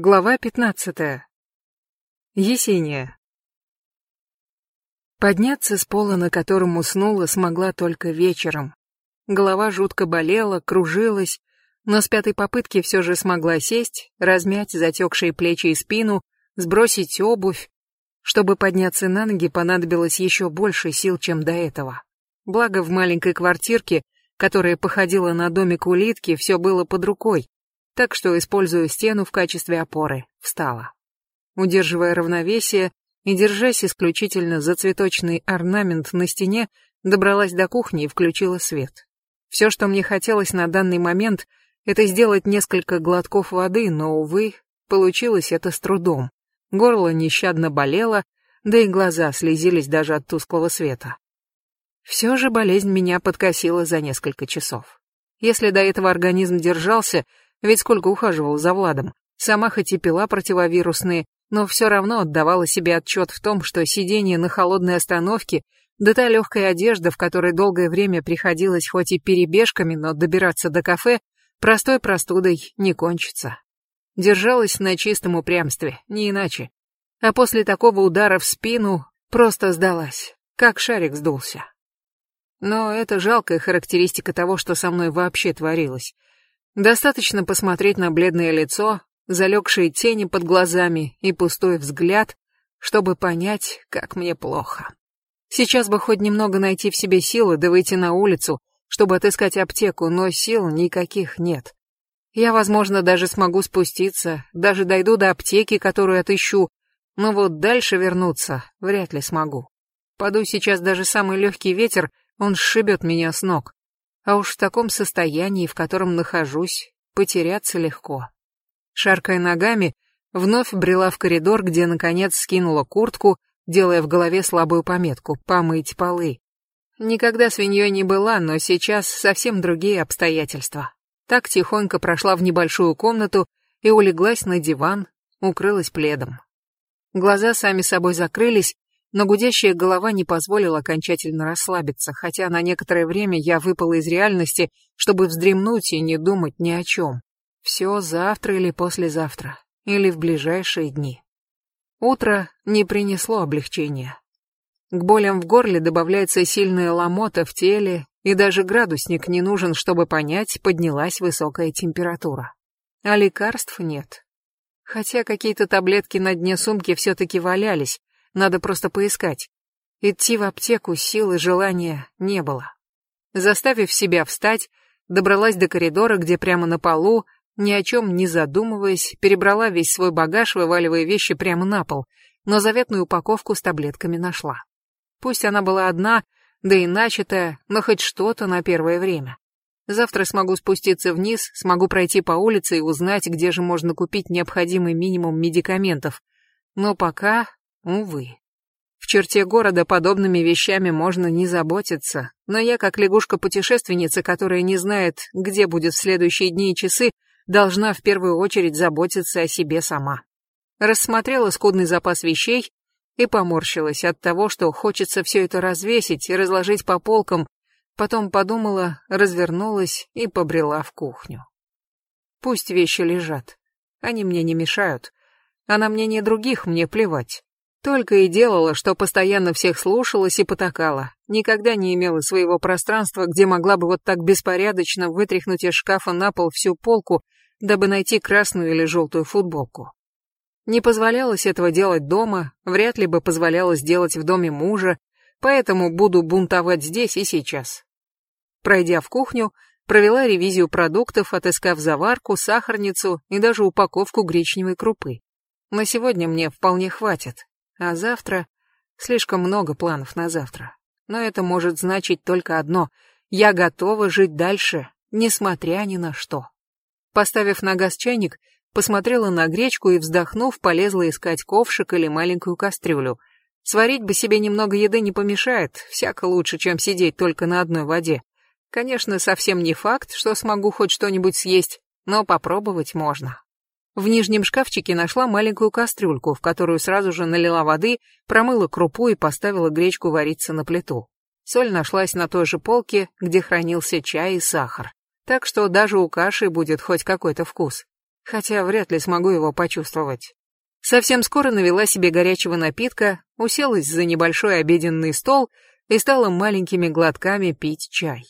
Глава 15. Есения. Подняться с пола, на котором уснула, смогла только вечером. Голова жутко болела, кружилась, но с пятой попытки все же смогла сесть, размять затекшие плечи и спину, сбросить обувь. Чтобы подняться на ноги, понадобилось еще больше сил, чем до этого. Благо в маленькой квартирке, которая походила на домик улитки, все было под рукой так что, используя стену в качестве опоры, встала. Удерживая равновесие и держась исключительно за цветочный орнамент на стене, добралась до кухни и включила свет. Все, что мне хотелось на данный момент, это сделать несколько глотков воды, но, увы, получилось это с трудом. Горло нещадно болело, да и глаза слезились даже от тусклого света. Все же болезнь меня подкосила за несколько часов. Если до этого организм держался, ведь сколько ухаживал за Владом. Сама хоть и пила противовирусные, но все равно отдавала себе отчет в том, что сидение на холодной остановке, да та легкая одежда, в которой долгое время приходилось хоть и перебежками, но добираться до кафе, простой простудой не кончится. Держалась на чистом упрямстве, не иначе. А после такого удара в спину просто сдалась, как шарик сдулся. Но это жалкая характеристика того, что со мной вообще творилось. Достаточно посмотреть на бледное лицо, залегшие тени под глазами и пустой взгляд, чтобы понять, как мне плохо. Сейчас бы хоть немного найти в себе силы да выйти на улицу, чтобы отыскать аптеку, но сил никаких нет. Я, возможно, даже смогу спуститься, даже дойду до аптеки, которую отыщу, но вот дальше вернуться вряд ли смогу. Паду сейчас даже самый легкий ветер, он сшибет меня с ног. А уж в таком состоянии, в котором нахожусь, потеряться легко. Шаркая ногами, вновь брела в коридор, где, наконец, скинула куртку, делая в голове слабую пометку «помыть полы». Никогда свиньей не была, но сейчас совсем другие обстоятельства. Так тихонько прошла в небольшую комнату и улеглась на диван, укрылась пледом. Глаза сами собой закрылись, но гудящая голова не позволила окончательно расслабиться, хотя на некоторое время я выпала из реальности, чтобы вздремнуть и не думать ни о чем. Все завтра или послезавтра, или в ближайшие дни. Утро не принесло облегчения. К болям в горле добавляется сильная ломота в теле, и даже градусник не нужен, чтобы понять, поднялась высокая температура. А лекарств нет. Хотя какие-то таблетки на дне сумки все-таки валялись, надо просто поискать. Идти в аптеку сил и желания не было. Заставив себя встать, добралась до коридора, где прямо на полу, ни о чем не задумываясь, перебрала весь свой багаж, вываливая вещи прямо на пол, но заветную упаковку с таблетками нашла. Пусть она была одна, да и начатая, но хоть что-то на первое время. Завтра смогу спуститься вниз, смогу пройти по улице и узнать, где же можно купить необходимый минимум медикаментов. Но пока Увы. В черте города подобными вещами можно не заботиться, но я, как лягушка-путешественница, которая не знает, где будет в следующие дни и часы, должна в первую очередь заботиться о себе сама. Рассмотрела скудный запас вещей и поморщилась от того, что хочется все это развесить и разложить по полкам, потом подумала, развернулась и побрела в кухню. Пусть вещи лежат, они мне не мешают, а на мнение других мне плевать. Только и делала, что постоянно всех слушалась и потакала. Никогда не имела своего пространства, где могла бы вот так беспорядочно вытряхнуть из шкафа на пол всю полку, дабы найти красную или желтую футболку. Не позволялось этого делать дома, вряд ли бы позволялось делать в доме мужа, поэтому буду бунтовать здесь и сейчас. Пройдя в кухню, провела ревизию продуктов, отыскав заварку, сахарницу и даже упаковку гречневой крупы. На сегодня мне вполне хватит. А завтра... Слишком много планов на завтра. Но это может значить только одно. Я готова жить дальше, несмотря ни на что. Поставив на газ чайник, посмотрела на гречку и, вздохнув, полезла искать ковшик или маленькую кастрюлю. Сварить бы себе немного еды не помешает, всяко лучше, чем сидеть только на одной воде. Конечно, совсем не факт, что смогу хоть что-нибудь съесть, но попробовать можно. В нижнем шкафчике нашла маленькую кастрюльку, в которую сразу же налила воды, промыла крупу и поставила гречку вариться на плиту. Соль нашлась на той же полке, где хранился чай и сахар. Так что даже у каши будет хоть какой-то вкус. хотя вряд ли смогу его почувствовать. Совсем скоро навела себе горячего напитка, уселась за небольшой обеденный стол и стала маленькими глотками пить чай.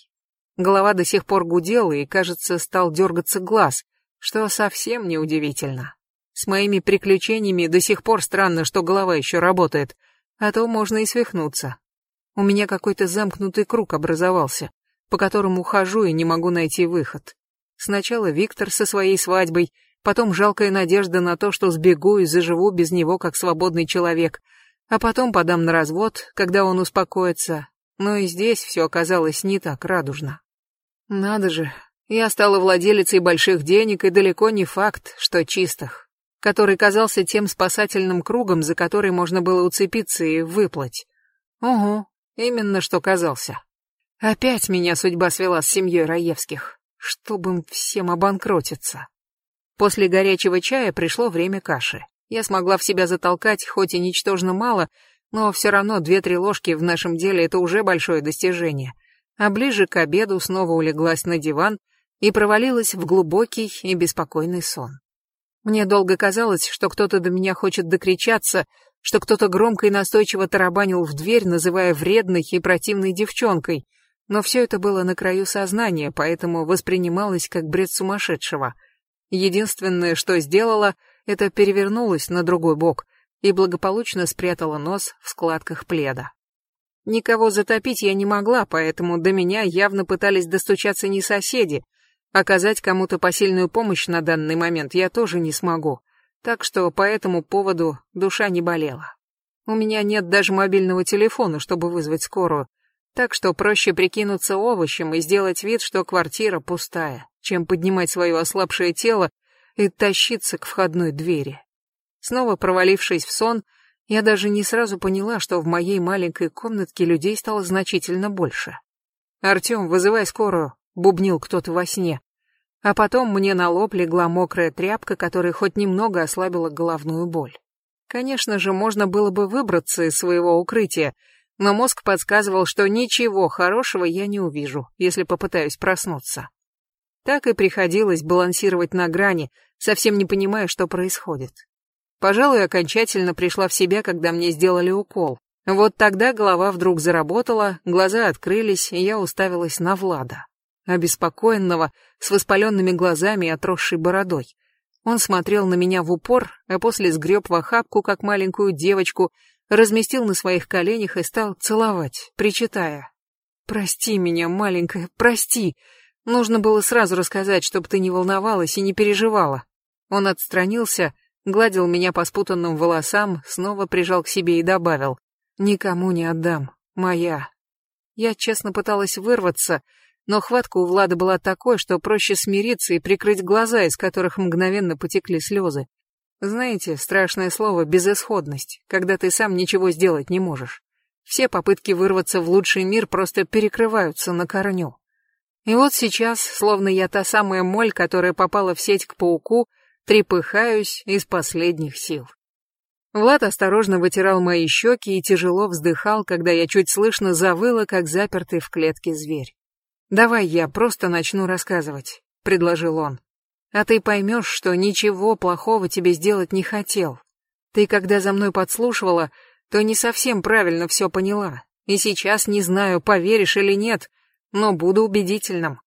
Голова до сих пор гудела и, кажется, стал дергаться глаз, что совсем неудивительно. С моими приключениями до сих пор странно, что голова еще работает, а то можно и свихнуться. У меня какой-то замкнутый круг образовался, по которому хожу и не могу найти выход. Сначала Виктор со своей свадьбой, потом жалкая надежда на то, что сбегу и заживу без него как свободный человек, а потом подам на развод, когда он успокоится. Но и здесь все оказалось не так радужно. Надо же, я стала владелицей больших денег и далеко не факт, что чистых, который казался тем спасательным кругом, за который можно было уцепиться и выплыть. Угу, именно что казался. Опять меня судьба свела с семьей Раевских, чтобы им всем обанкротиться. После горячего чая пришло время каши. Я смогла в себя затолкать, хоть и ничтожно мало, но все равно две-три ложки в нашем деле это уже большое достижение. А ближе к обеду снова улеглась на диван и провалилась в глубокий и беспокойный сон. Мне долго казалось, что кто-то до меня хочет докричаться, что кто-то громко и настойчиво тарабанил в дверь, называя вредной и противной девчонкой, но все это было на краю сознания, поэтому воспринималось как бред сумасшедшего. Единственное, что сделала, это перевернулась на другой бок и благополучно спрятала нос в складках пледа. Никого затопить я не могла, поэтому до меня явно пытались достучаться не соседи. Оказать кому-то посильную помощь на данный момент я тоже не смогу. Так что по этому поводу душа не болела. У меня нет даже мобильного телефона, чтобы вызвать скорую, так что проще прикинуться овощем и сделать вид, что квартира пустая, чем поднимать свое ослабшее тело и тащиться к входной двери. Снова провалившись в сон, я даже не сразу поняла, что в моей маленькой комнатке людей стало значительно больше. «Артем, вызывай скорую», — бубнил кто-то во сне. А потом мне на лоб легла мокрая тряпка, которая хоть немного ослабила головную боль. Конечно же, можно было бы выбраться из своего укрытия, но мозг подсказывал, что ничего хорошего я не увижу, если попытаюсь проснуться. Так и приходилось балансировать на грани, совсем не понимая, что происходит. Пожалуй, окончательно пришла в себя, когда мне сделали укол. Вот тогда голова вдруг заработала, глаза открылись, и я уставилась на Влада, обеспокоенного, с воспаленными глазами и отросшей бородой. Он смотрел на меня в упор, а после сгреб в охапку, как маленькую девочку, разместил на своих коленях и стал целовать, причитая. «Прости меня, маленькая, прости. Нужно было сразу рассказать, чтобы ты не волновалась и не переживала». Он отстранился, гладил меня по спутанным волосам, снова прижал к себе и добавил. «Никому не отдам. Моя». Я честно пыталась вырваться, но хватка у Влада была такой, что проще смириться и прикрыть глаза, из которых мгновенно потекли слезы. Знаете, страшное слово «безысходность», когда ты сам ничего сделать не можешь. Все попытки вырваться в лучший мир просто перекрываются на корню. И вот сейчас, словно я та самая моль, которая попала в сеть к пауку, трепыхаюсь из последних сил. Влад осторожно вытирал мои щеки и тяжело вздыхал, когда я чуть слышно завыла, как запертый в клетке зверь. «Давай я просто начну рассказывать», — предложил он. А ты поймешь, что ничего плохого тебе сделать не хотел. Ты, когда за мной подслушивала, то не совсем правильно все поняла. И сейчас не знаю, поверишь или нет, но буду убедительным.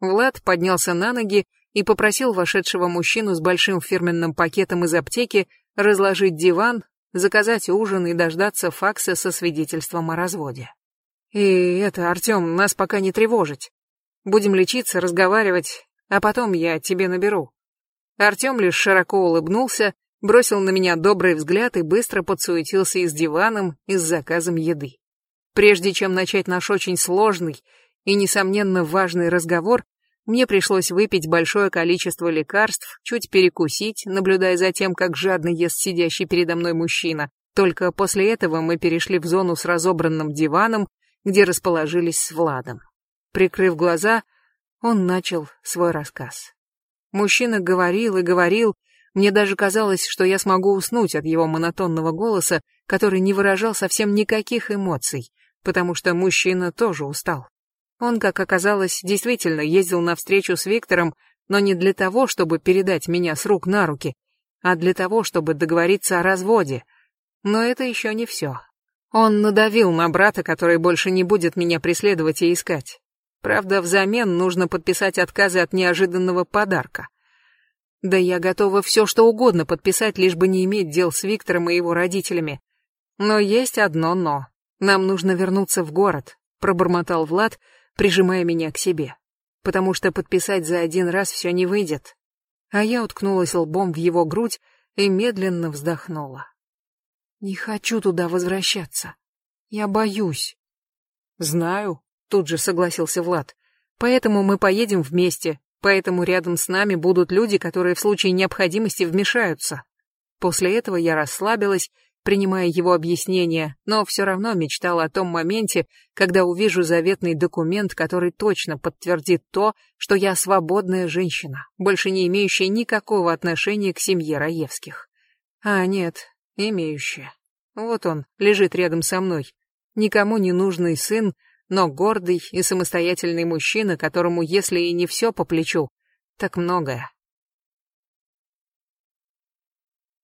Влад поднялся на ноги и попросил вошедшего мужчину с большим фирменным пакетом из аптеки разложить диван, заказать ужин и дождаться факса со свидетельством о разводе. И это, Артем, нас пока не тревожить. Будем лечиться, разговаривать, а потом я тебе наберу». Артем лишь широко улыбнулся, бросил на меня добрый взгляд и быстро подсуетился и с диваном, и с заказом еды. Прежде чем начать наш очень сложный и, несомненно, важный разговор, мне пришлось выпить большое количество лекарств, чуть перекусить, наблюдая за тем, как жадно ест сидящий передо мной мужчина. Только после этого мы перешли в зону с разобранным диваном, где расположились с Владом. Прикрыв глаза, он начал свой рассказ. Мужчина говорил и говорил, мне даже казалось, что я смогу уснуть от его монотонного голоса, который не выражал совсем никаких эмоций, потому что мужчина тоже устал. Он, как оказалось, действительно ездил на встречу с Виктором, но не для того, чтобы передать меня с рук на руки, а для того, чтобы договориться о разводе. Но это еще не все. Он надавил на брата, который больше не будет меня преследовать и искать. Правда, взамен нужно подписать отказы от неожиданного подарка. Да я готова все что угодно подписать, лишь бы не иметь дел с Виктором и его родителями. Но есть одно «но». Нам нужно вернуться в город, пробормотал Влад, прижимая меня к себе. Потому что подписать за один раз все не выйдет. А я уткнулась лбом в его грудь и медленно вздохнула. Не хочу туда возвращаться. Я боюсь. Знаю, тут же согласился Влад. Поэтому мы поедем вместе, поэтому рядом с нами будут люди, которые в случае необходимости вмешаются. После этого я расслабилась принимая его объяснение, но все равно мечтала о том моменте, когда увижу заветный документ, который точно подтвердит то, что я свободная женщина, больше не имеющая никакого отношения к семье Раевских. А нет, имеющая. Вот он, лежит рядом со мной. Никому не нужный сын, но гордый и самостоятельный мужчина, которому, если и не все по плечу, так многое.